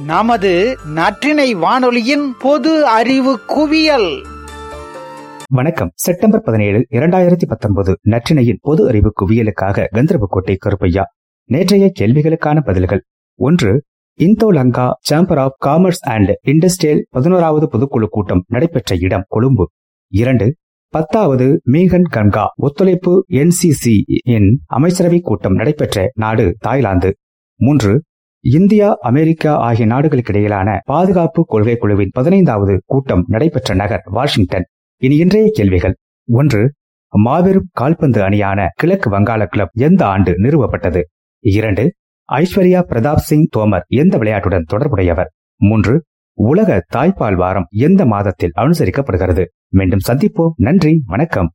நமது நற்றினை வானொலியின் பொது அறிவு குவியல். வணக்கம். செப்டம்பர் பதினேழு இரண்டாயிரத்தி பத்தொன்பது நற்றினையின் பொது அறிவு குவியலுக்காக கந்தரபுக்கோட்டை கருப்பையா நேற்றைய கேள்விகளுக்கான பதில்கள். ஒன்று Indolanka chamber of commerce and industrial பதினோராவது பொதுக்குழு கூட்டம் நடைபெற்ற இடம் கொழும்பு. இரண்டு பத்தாவது மீகன் கங்கா ஒத்துழைப்பு என்சிசி இன் அமைச்சரவை கூட்டம் நடைபெற்ற நாடு தாய்லாந்து. மூன்று இந்தியா அமெரிக்கா ஆகிய நாடுகளுக்கிடையிலான பாதுகாப்பு கொள்கை குழுவின் பதினைந்தாவது கூட்டம் நடைபெற்ற நகர் வாஷிங்டன். இனி இன்றைய கேள்விகள். ஒன்று மாபெரும் கால்பந்து அணியான கிழக்கு வங்காள கிளப் எந்த ஆண்டு நிறுவப்பட்டது? இரண்டு ஐஸ்வர்யா பிரதாப் சிங் தோமர் எந்த விளையாட்டுடன் தொடர்புடையவர்? மூன்று உலக தாய்ப்பால் வாரம் எந்த மாதத்தில் அனுசரிக்கப்படுகிறது? மீண்டும் சந்திப்போம். நன்றி வணக்கம்.